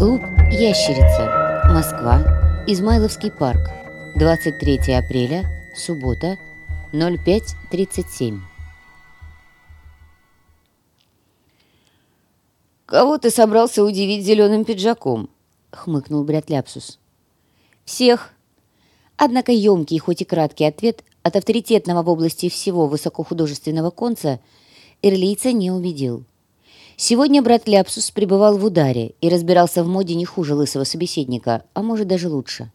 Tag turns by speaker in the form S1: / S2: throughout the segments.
S1: Клуб «Ящерица», Москва, Измайловский парк, 23 апреля, суббота, 05.37.
S2: «Кого ты собрался удивить зеленым пиджаком?» — хмыкнул Брятляпсус.
S1: «Всех». Однако емкий, хоть и краткий ответ от авторитетного в области всего высокохудожественного конца Эрлийца не убедил. Сегодня брат Ляпсус пребывал в ударе и разбирался в моде не хуже лысого собеседника, а может даже лучше.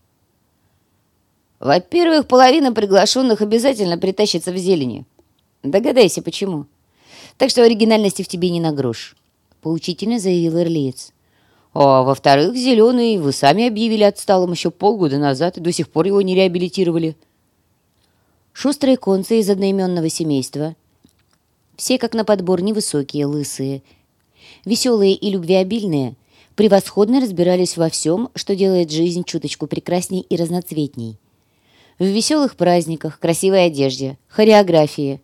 S2: Во-первых, половина приглашенных обязательно притащится в зелени. Догадайся, почему. Так что оригинальности в тебе не на грош, — поучительно заявил Эрлиец. А во-вторых, зеленый вы сами объявили отсталым еще полгода назад и до сих пор его не реабилитировали.
S1: Шустрые концы из одноименного семейства. Все, как на подбор, невысокие, лысые, веселые и любвеобильные, превосходно разбирались во всем, что делает жизнь чуточку прекрасней и разноцветней. В веселых праздниках, красивой одежде, хореографии,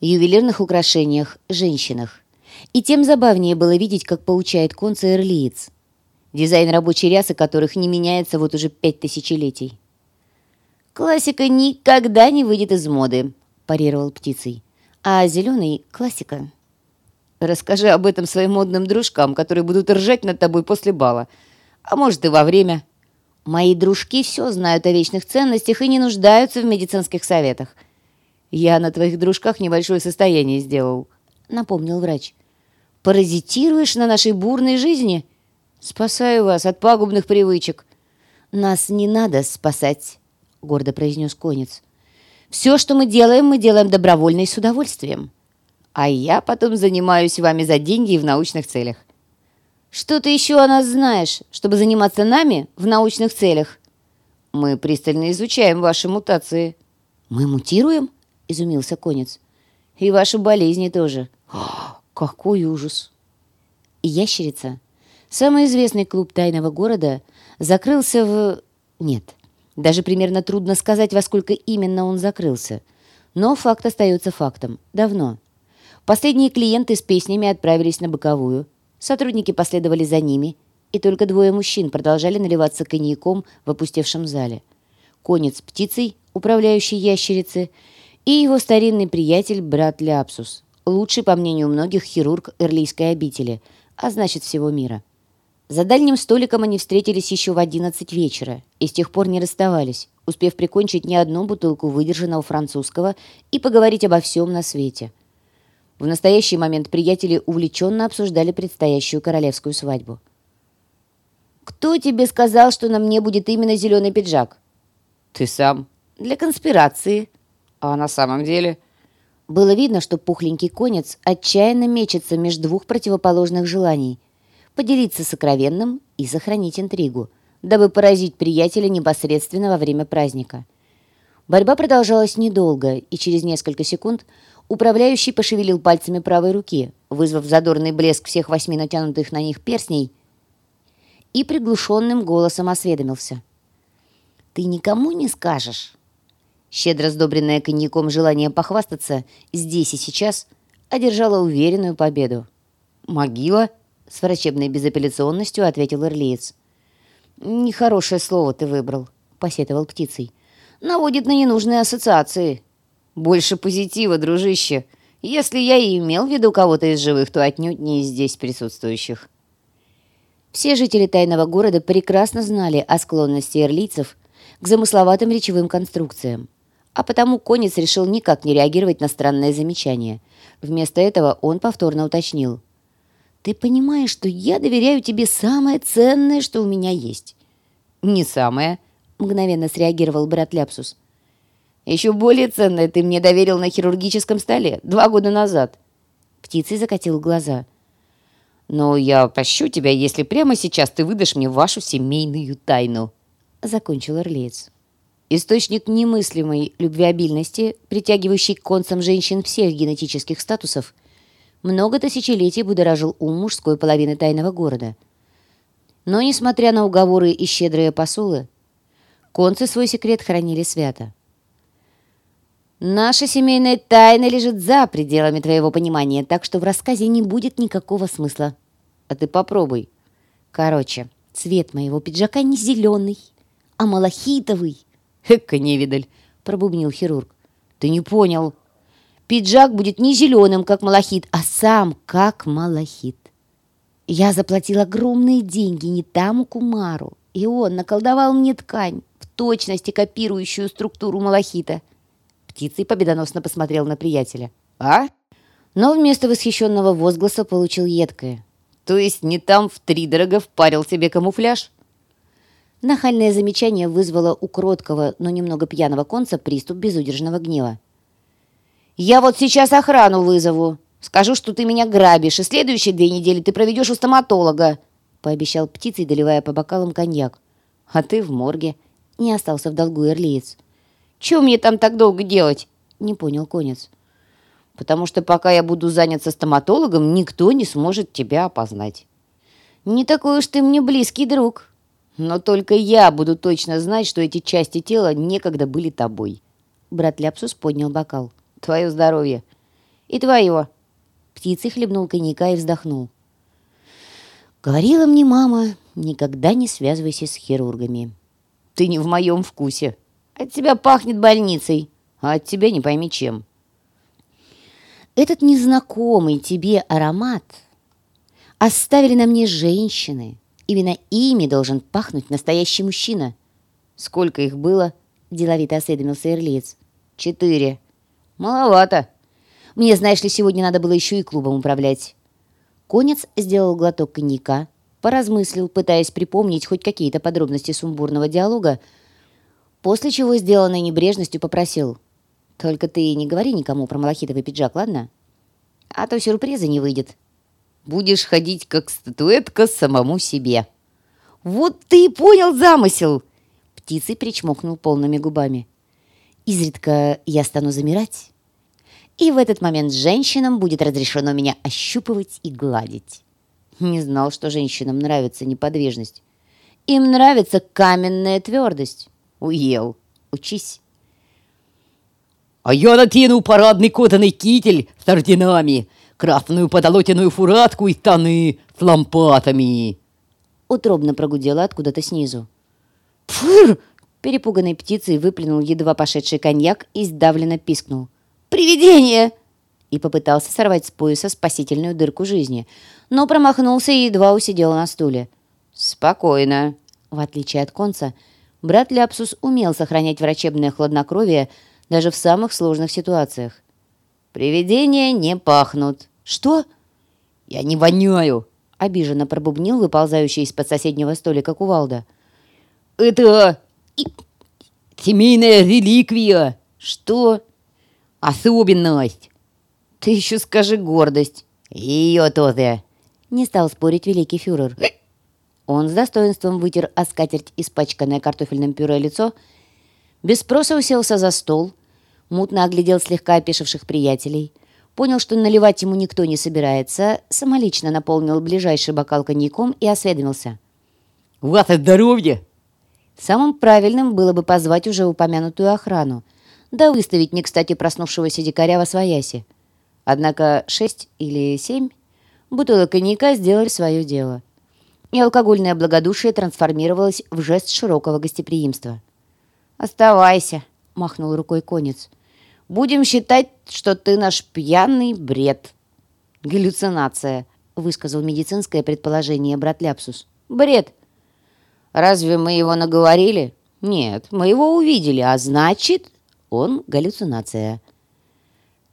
S1: ювелирных украшениях, женщинах. И тем забавнее было видеть, как получает конца эрлиец, дизайн рабочей рясы которых не меняется вот уже пять тысячелетий.
S2: «Классика никогда не выйдет из моды», – парировал птицей.
S1: «А зеленый – классика».
S2: Расскажи об этом своим модным дружкам, которые будут ржать над тобой после бала. А может, и во время.
S1: Мои дружки все знают о вечных ценностях и не нуждаются в медицинских советах.
S2: Я на твоих дружках небольшое состояние сделал, напомнил врач.
S1: Паразитируешь на нашей бурной жизни?
S2: Спасаю вас от пагубных привычек.
S1: Нас не надо спасать, гордо произнес конец. Все, что мы делаем, мы делаем добровольно и с удовольствием
S2: а я потом занимаюсь вами за деньги и в научных целях.
S1: Что ты еще о нас знаешь, чтобы заниматься нами в научных целях?
S2: Мы пристально изучаем ваши мутации.
S1: Мы мутируем? Изумился конец.
S2: И ваши болезни тоже.
S1: какой ужас! Ящерица, самый известный клуб тайного города, закрылся в... Нет, даже примерно трудно сказать, во сколько именно он закрылся. Но факт остается фактом. Давно. Последние клиенты с песнями отправились на боковую. Сотрудники последовали за ними, и только двое мужчин продолжали наливаться коньяком в опустевшем зале. Конец птицей, управляющий ящерицы, и его старинный приятель брат Ляпсус, лучший, по мнению многих, хирург Эрлийской обители, а значит всего мира. За дальним столиком они встретились еще в одиннадцать вечера и с тех пор не расставались, успев прикончить не одну бутылку выдержанного французского и поговорить обо всем на свете – в настоящий момент приятели увлеченно обсуждали предстоящую королевскую свадьбу.
S2: «Кто тебе сказал, что на мне будет именно зеленый пиджак?»
S1: «Ты сам.
S2: Для конспирации».
S1: «А на самом деле...» Было видно, что пухленький конец отчаянно мечется между двух противоположных желаний – поделиться сокровенным и сохранить интригу, дабы поразить приятеля непосредственно во время праздника. Борьба продолжалась недолго, и через несколько секунд Управляющий пошевелил пальцами правой руки, вызвав задорный блеск всех восьми натянутых на них перстней, и приглушенным голосом осведомился. «Ты никому не скажешь?» Щедро сдобренное коньяком желание похвастаться здесь и сейчас одержала уверенную победу.
S2: «Могила?»
S1: — с врачебной безапелляционностью ответил Ирлиец.
S2: «Нехорошее слово ты выбрал», — посетовал птицей.
S1: «Наводит на ненужные ассоциации».
S2: Больше позитива, дружище. Если я и имел в виду кого-то из живых, то отнюдь не из здесь присутствующих.
S1: Все жители тайного города прекрасно знали о склонности эрлийцев к замысловатым речевым конструкциям. А потому Конец решил никак не реагировать на странное замечание. Вместо этого он повторно уточнил. «Ты понимаешь, что я доверяю тебе самое ценное, что у меня есть?»
S2: «Не самое», —
S1: мгновенно среагировал брат Ляпсус.
S2: Еще более ценное ты мне доверил на хирургическом столе два года назад».
S1: Птицей закатил глаза.
S2: «Но я прощу тебя, если прямо сейчас ты выдашь мне вашу семейную тайну», — закончил Орлеец.
S1: Источник немыслимой любвеобильности, притягивающий к концам женщин всех генетических статусов, много тысячелетий будоражил ум мужской половины тайного города. Но, несмотря на уговоры и щедрые посулы, концы свой секрет хранили свято. Наша семейная тайна лежит за пределами твоего понимания, так что в рассказе не будет никакого смысла.
S2: А ты попробуй.
S1: Короче, цвет моего пиджака не зеленый, а малахитовый.
S2: Эка невидаль, пробубнил хирург. Ты не понял.
S1: Пиджак будет не зеленым, как малахит, а сам как малахит. Я заплатил огромные деньги не тому Кумару, и он наколдовал мне ткань, в точности копирующую структуру малахита. Птицей победоносно посмотрел на приятеля.
S2: «А?»
S1: Но вместо восхищенного возгласа получил едкое.
S2: «То есть не там втридорого впарил тебе камуфляж?»
S1: Нахальное замечание вызвало у кроткого, но немного пьяного конца приступ безудержного гнева. «Я вот сейчас охрану вызову!» Скажу, что ты меня грабишь, и следующие две недели ты проведешь у стоматолога», — пообещал птицей, доливая по бокалам коньяк. «А ты в морге». Не остался в долгу эрлиец. «Чего мне там так долго делать?» — не понял конец. «Потому что пока я буду занят со стоматологом, никто не сможет тебя опознать». «Не такой уж ты мне близкий друг. Но только я буду точно знать, что эти части тела некогда были тобой». Брат Ляпсус поднял бокал. «Твое здоровье». «И твое», Птицей хлебнул коньяка и вздохнул. Говорила мне мама, никогда не связывайся с хирургами. Ты не в моем вкусе. От тебя пахнет больницей, а от тебя не пойми чем. Этот незнакомый тебе аромат оставили на мне женщины. Именно ими должен пахнуть настоящий мужчина. Сколько их было? Деловито осведомился Эрлиец. Четыре. Маловато. Мне, знаешь ли, сегодня надо было еще и клубом управлять». Конец сделал глоток коньяка, поразмыслил, пытаясь припомнить хоть какие-то подробности сумбурного диалога, после чего, сделанной небрежностью, попросил. «Только ты не говори никому про малахитовый пиджак, ладно? А то сюрприза не выйдет. Будешь ходить, как статуэтка, самому себе». «Вот ты и понял замысел!» Птицей причмокнул полными губами. «Изредка я стану замирать» и в этот момент женщинам будет разрешено меня ощупывать и гладить. Не знал, что женщинам нравится неподвижность. Им нравится каменная твердость. Уел. Учись.
S2: А я натяну парадный кутанный китель с орденами, красную подолотенную фуратку и штаны с лампатами.
S1: Утробно прогудела откуда-то снизу. Фыр! Перепуганной птицей выплюнул едва пошедший коньяк и сдавленно пискнул. Привидение!» и попытался сорвать с пояса спасительную дырку жизни, но промахнулся и едва усидел на стуле. «Спокойно!» В отличие от конца, брат Ляпсус умел сохранять врачебное хладнокровие даже в самых сложных ситуациях. «Привидения не пахнут». «Что?»
S2: «Я не воняю!»
S1: — обиженно пробубнил выползающий из-под соседнего столика кувалда.
S2: «Это... семейная реликвия!»
S1: «Что?»
S2: Особенность.
S1: Ты еще скажи гордость.
S2: Ее тоже.
S1: Не стал спорить великий фюрер. Он с достоинством вытер о скатерть испачканное картофельным пюре лицо, без спроса уселся за стол, мутно оглядел слегка опешивших приятелей, понял, что наливать ему никто не собирается, самолично наполнил ближайший бокал коньяком и осведомился.
S2: «Ваше здоровье!»
S1: Самым правильным было бы позвать уже упомянутую охрану, да выставить не кстати проснувшегося дикаря во свояси. Однако шесть или семь бутылок коньяка сделали свое дело. И алкогольное благодушие трансформировалось в жест широкого гостеприимства. «Оставайся», — махнул рукой конец. «Будем считать, что ты наш пьяный бред». «Галлюцинация», — высказал медицинское предположение брат Ляпсус. «Бред». «Разве мы его наговорили?» «Нет, мы его увидели, а значит, он галлюцинация.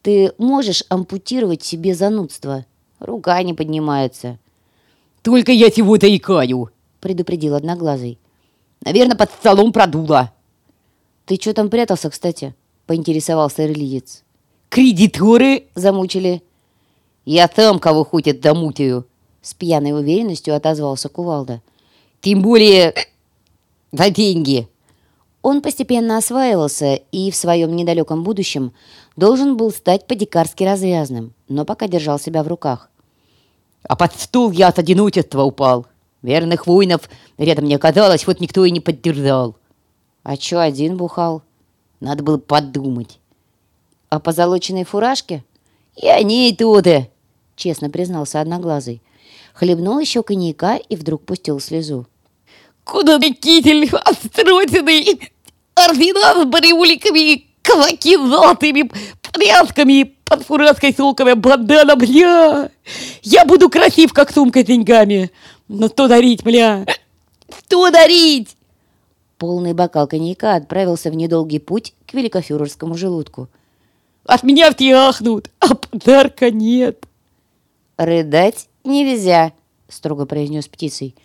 S1: Ты можешь ампутировать себе занудство. Рука не поднимается.
S2: Только я чего-то икаю,
S1: предупредил одноглазый.
S2: Наверное, под столом продуло.
S1: Ты что там прятался, кстати? Поинтересовался ирлиец.
S2: Кредиторы
S1: замучили.
S2: Я там кого хоть домутию.
S1: С пьяной уверенностью отозвался Кувалда.
S2: Тем более за деньги.
S1: Он постепенно осваивался и в своем недалеком будущем должен был стать по-дикарски развязным, но пока держал себя в руках.
S2: «А под стул я от одиночества упал. Верных воинов рядом не оказалось, вот никто и не поддержал».
S1: «А чё один бухал?»
S2: «Надо было подумать».
S1: «О позолоченной фуражке?»
S2: «Я не туда», —
S1: честно признался Одноглазый. Хлебнул еще коньяка и вдруг пустил слезу.
S2: «Куда ты, китель, отстроченный, ординар с бариуликами, каваки золотыми прядками, под фуражкой шелковая бандана, бля! Я буду красив, как сумка с деньгами! Но что дарить, бля? Что дарить?»
S1: Полный бокал коньяка отправился в недолгий путь к великофюрерскому желудку.
S2: «От меня все ахнут, а подарка нет!»
S1: «Рыдать нельзя», — строго произнес птицей.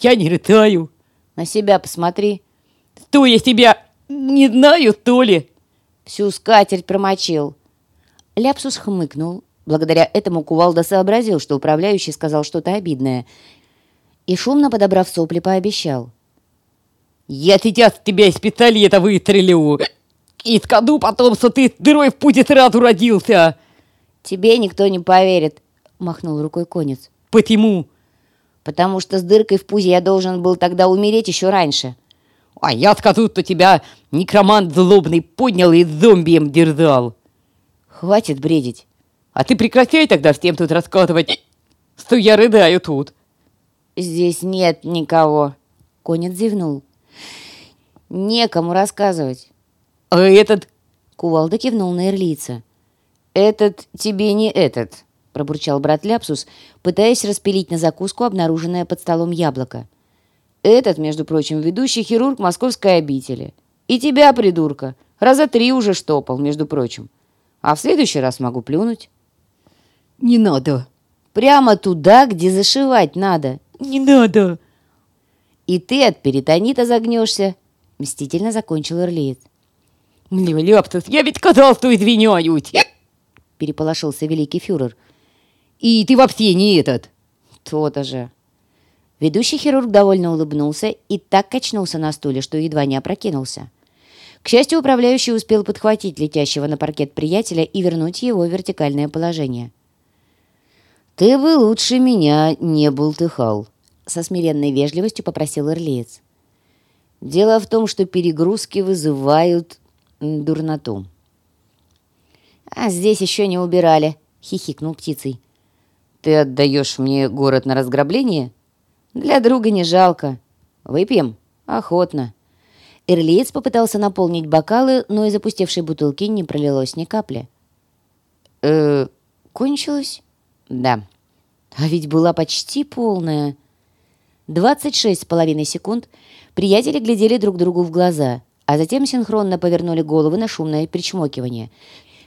S2: «Я не рыдаю».
S1: «На себя посмотри».
S2: «Что я себя не знаю, то ли?»
S1: «Всю скатерть промочил». Ляпсус хмыкнул. Благодаря этому Кувалда сообразил, что управляющий сказал что-то обидное. И шумно подобрав сопли, пообещал.
S2: «Я сейчас тебя из пистолета выстрелю и скажу потом, что ты дырой в пути сразу родился!»
S1: «Тебе никто не поверит», — махнул рукой конец.
S2: «Почему?»
S1: «Потому что с дыркой в пузе я должен был тогда умереть еще раньше».
S2: «А я скажу, что тебя некромант злобный поднял и зомбием дерзал».
S1: «Хватит бредить».
S2: «А ты прекращай тогда всем тут раскатывать, что я рыдаю тут».
S1: «Здесь нет никого», — конец зевнул. «Некому рассказывать».
S2: «А этот...»
S1: — Кувалда кивнул на Эрлица. «Этот тебе не этот», — пробурчал брат Ляпсус, пытаясь распилить на закуску обнаруженное под столом яблоко. «Этот, между прочим, ведущий хирург московской обители. И тебя, придурка, раза три уже штопал, между прочим. А в следующий раз могу плюнуть».
S2: «Не надо».
S1: «Прямо туда, где зашивать надо».
S2: «Не надо».
S1: «И ты от перитонита загнешься», — мстительно закончил Эрлиец.
S2: «Ляптус, я ведь сказал, что извиняюсь!»
S1: Переполошился великий фюрер.
S2: «И ты вообще не этот!»
S1: «То-то же!» Ведущий хирург довольно улыбнулся и так качнулся на стуле, что едва не опрокинулся. К счастью, управляющий успел подхватить летящего на паркет приятеля и вернуть его в вертикальное положение. «Ты бы лучше меня не бултыхал», — со смиренной вежливостью попросил Ирлиец. «Дело в том, что перегрузки вызывают дурноту». «А здесь еще не убирали», — хихикнул птицей. «Ты отдаешь мне город на разграбление?» «Для друга не жалко. Выпьем? Охотно». Эрлиец попытался наполнить бокалы, но из опустевшей бутылки не пролилось ни капли. «Э, кончилось?» «Да». «А ведь была почти полная». Двадцать шесть с половиной секунд приятели глядели друг другу в глаза, а затем синхронно повернули головы на шумное причмокивание,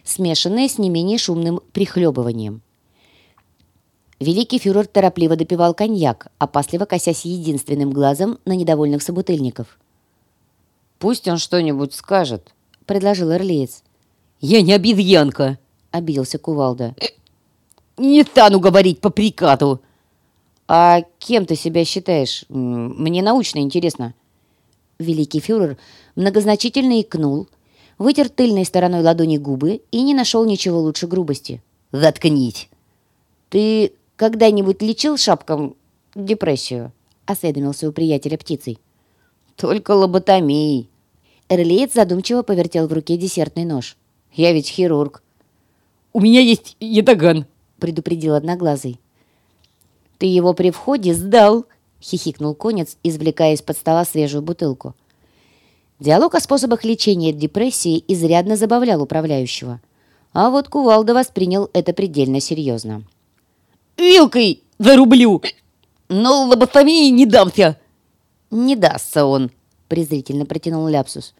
S1: смешанное с не менее шумным прихлебыванием. Великий фюрер торопливо допивал коньяк, опасливо косясь единственным глазом на недовольных собутыльников. «Пусть он что-нибудь скажет», — предложил Эрлиец.
S2: «Я не обезьянка», —
S1: обиделся Кувалда.
S2: «Не стану говорить по прикату».
S1: «А кем ты себя считаешь? Мне научно интересно». Великий фюрер многозначительно икнул, вытер тыльной стороной ладони губы и не нашел ничего лучше грубости.
S2: «Заткнись!»
S1: «Ты когда-нибудь лечил шапкам депрессию?» — осведомился у приятеля птицей. «Только лоботомией». Эрлиец задумчиво повертел в руке десертный нож. «Я ведь хирург».
S2: «У меня есть ятаган», —
S1: предупредил Одноглазый. «Ты его при входе сдал», — хихикнул конец, извлекая из-под стола свежую бутылку. Диалог о способах лечения депрессии изрядно забавлял управляющего. А вот Кувалда воспринял это предельно серьезно.
S2: «Вилкой зарублю, но лоботомии не дамся!»
S1: «Не дастся он», — презрительно протянул Ляпсус.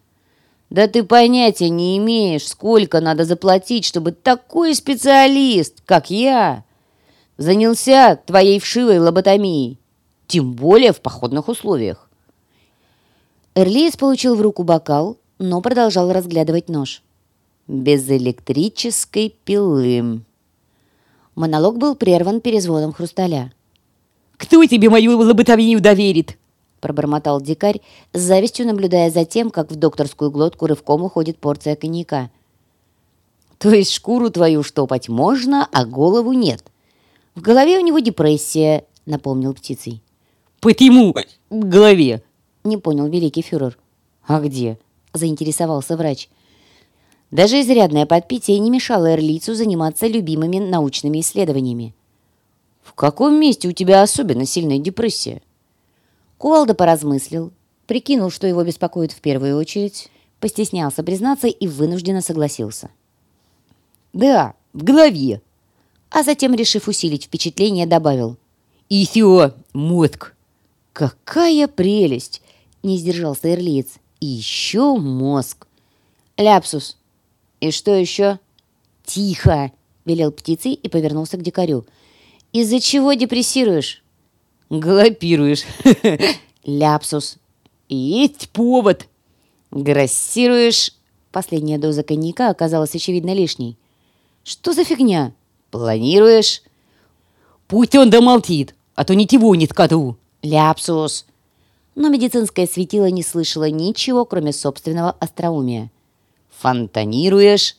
S1: «Да ты понятия не имеешь, сколько надо заплатить, чтобы такой специалист, как я, занялся твоей вшивой лоботомией, тем более в походных условиях». Эрлиес получил в руку бокал, но продолжал разглядывать нож. «Без электрической пилы». Монолог был прерван перезвоном хрусталя.
S2: «Кто тебе мою лоботомию доверит?»
S1: Пробормотал дикарь, с завистью наблюдая за тем, как в докторскую глотку рывком уходит порция коньяка. «То есть шкуру твою штопать можно, а голову нет. В голове у него депрессия», — напомнил птицей.
S2: «Почему в голове?»
S1: — не понял великий фюрер.
S2: «А где?»
S1: — заинтересовался врач. Даже изрядное подпитие не мешало Эрлицу заниматься любимыми научными исследованиями.
S2: В каком месте у тебя особенно сильная депрессия?
S1: Кувалда поразмыслил, прикинул, что его беспокоит в первую очередь, постеснялся признаться и вынужденно согласился.
S2: Да, в голове.
S1: А затем, решив усилить впечатление, добавил.
S2: И все, мозг.
S1: Какая прелесть! Не сдержался Эрлиец. И еще мозг. Ляпсус. И что еще? Тихо! Велел птицей и повернулся к дикарю. Из-за чего депрессируешь?
S2: Галопируешь.
S1: Ляпсус.
S2: Есть повод.
S1: Грассируешь. Последняя доза коньяка оказалась очевидно лишней. Что за фигня?
S2: Планируешь? Пусть он домолчит, а то ничего не скажу.
S1: Ляпсус. Но медицинское светило не слышало ничего, кроме собственного остроумия.
S2: Фонтанируешь?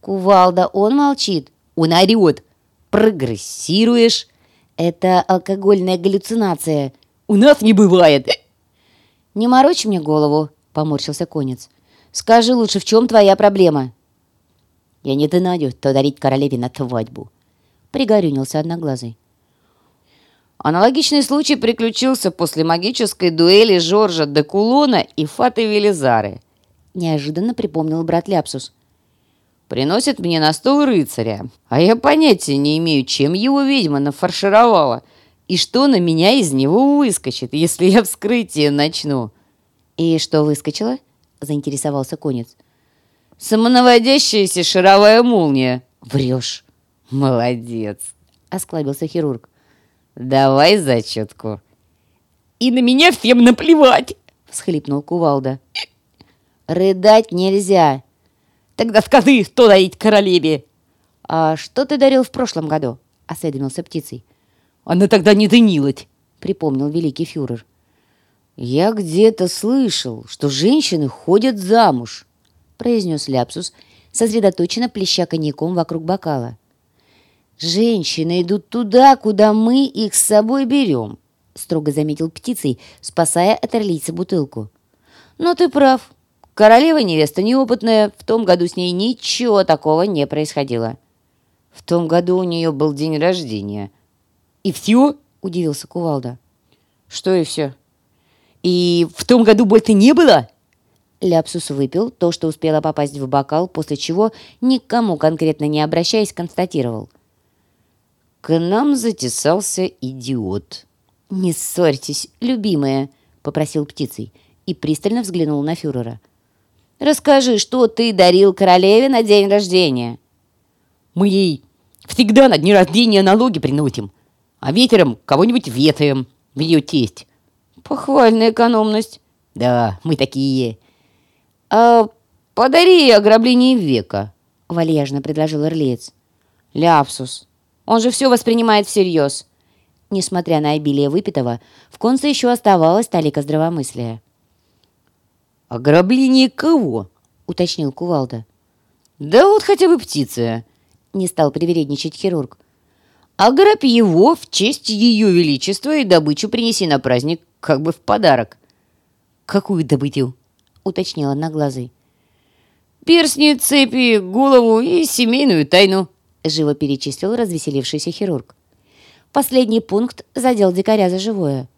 S1: Кувалда, он молчит.
S2: Он орет. Прогрессируешь?
S1: Это алкогольная галлюцинация.
S2: У нас не бывает.
S1: Не морочь мне голову, поморщился конец. Скажи лучше, в чем твоя проблема?
S2: Я не донадю, то дарить королеве на свадьбу.
S1: Пригорюнился одноглазый.
S2: Аналогичный случай приключился после магической дуэли Жоржа де Кулона и Фаты Велизары.
S1: Неожиданно припомнил брат Ляпсус.
S2: Приносит мне на стол рыцаря, а я понятия не имею, чем его ведьма нафаршировала и что на меня из него выскочит, если я вскрытие начну.
S1: «И что выскочило?» — заинтересовался конец.
S2: «Самонаводящаяся шаровая молния».
S1: «Врешь».
S2: «Молодец», —
S1: осклабился хирург.
S2: «Давай зачетку». «И на меня всем наплевать!» — всхлипнул Кувалда.
S1: «Рыдать нельзя!»
S2: «Тогда скажи, что дарить королеве!»
S1: «А что ты дарил в прошлом году?» — осведомился птицей.
S2: «Она тогда не дынилась!»
S1: — припомнил великий фюрер.
S2: «Я где-то слышал, что женщины ходят замуж», — произнес Ляпсус, сосредоточенно плеща коньяком вокруг бокала.
S1: «Женщины идут туда, куда мы их с собой берем», — строго заметил птицей, спасая от орлийца бутылку.
S2: «Но ты прав. Королева невеста неопытная, в том году с ней ничего такого не происходило. В том году у нее был день рождения». «И все?» — удивился Кувалда.
S1: «Что и все?»
S2: «И в том году больше не было?»
S1: Ляпсус выпил то, что успело попасть в бокал, после чего, никому конкретно не обращаясь, констатировал.
S2: К нам затесался идиот.
S1: «Не ссорьтесь, любимая», — попросил птицей и пристально взглянул на фюрера. «Расскажи, что ты дарил королеве на день рождения?»
S2: «Мы ей всегда на дни рождения налоги приносим, а ветером кого-нибудь ветаем в ее тесть».
S1: «Похвальная экономность».
S2: «Да, мы такие».
S1: «А подари ограбление века», — вальяжно предложил Эрлиец. «Ляпсус. Он же все воспринимает всерьез». Несмотря на обилие выпитого, в конце еще оставалось талика здравомыслия.
S2: «Ограбление кого?» — уточнил Кувалда. «Да вот хотя бы птица», — не стал привередничать хирург. «Ограбь его в честь ее величества и добычу принеси на праздник как бы в подарок».
S1: «Какую добытил?» — уточнила одноглазый.
S2: «Перстни, цепи, голову и семейную тайну», —
S1: живо перечислил развеселившийся хирург. Последний пункт задел дикаря за живое.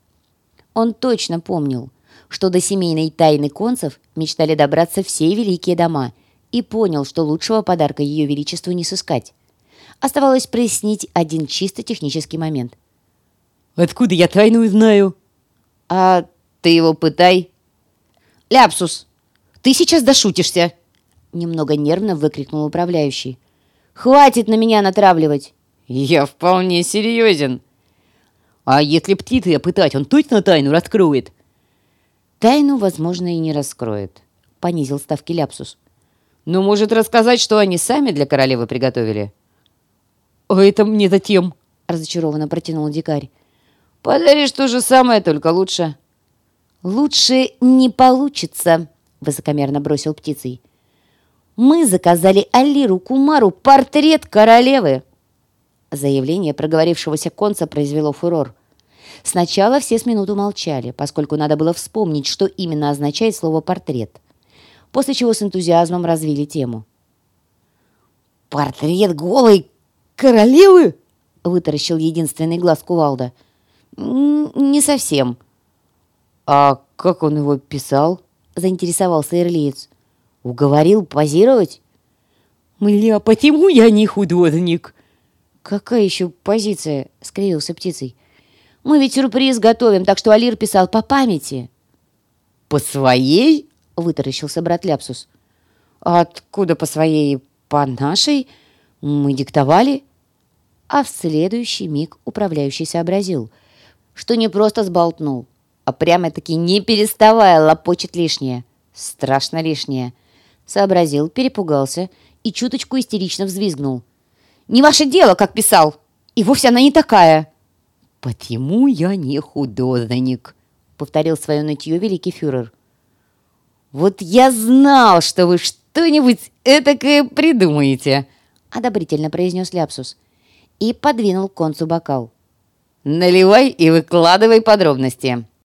S1: Он точно помнил, что до семейной тайны концев мечтали добраться все великие дома, и понял, что лучшего подарка ее величеству не сыскать. Оставалось прояснить один чисто технический момент.
S2: «Откуда я тайну знаю?»
S1: «А ты его пытай». «Ляпсус, ты сейчас дошутишься!» Немного нервно выкрикнул управляющий. «Хватит на меня натравливать!»
S2: «Я вполне серьезен!» «А если птицы опытать, он точно тайну раскроет?»
S1: «Тайну, возможно, и не раскроет», — понизил ставки Ляпсус.
S2: «Но может рассказать, что они сами для королевы приготовили?» «А это мне затем», — разочарованно протянул дикарь. «Подаришь то же самое, только лучше».
S1: «Лучше не получится», — высокомерно бросил птицей. «Мы заказали Алиру Кумару портрет королевы». Заявление проговорившегося конца произвело фурор. Сначала все с минуту молчали, поскольку надо было вспомнить, что именно означает слово «портрет», после чего с энтузиазмом развили тему.
S2: «Портрет голой королевы?
S1: — вытаращил единственный глаз кувалда. «Не совсем».
S2: «А как он его писал?»
S1: — заинтересовался ирлиец. «Уговорил позировать?»
S2: «Мля, почему я не художник?»
S1: «Какая еще позиция?» — скривился птицей. «Мы ведь сюрприз готовим, так что Алир писал по памяти».
S2: «По своей?»
S1: — вытаращился брат Ляпсус.
S2: «Откуда по своей? По нашей? Мы диктовали?»
S1: А в следующий миг управляющий сообразил, что не просто сболтнул, а прямо-таки не переставая лопочет лишнее. Страшно лишнее. Сообразил, перепугался и чуточку истерично взвизгнул. «Не ваше дело, как писал! И вовсе она не такая!»
S2: «Почему я не художник?»
S1: — повторил свое нытье великий фюрер.
S2: «Вот я знал, что вы что-нибудь этакое придумаете!»
S1: — одобрительно произнес Ляпсус и подвинул концу бокал.
S2: «Наливай и выкладывай подробности!»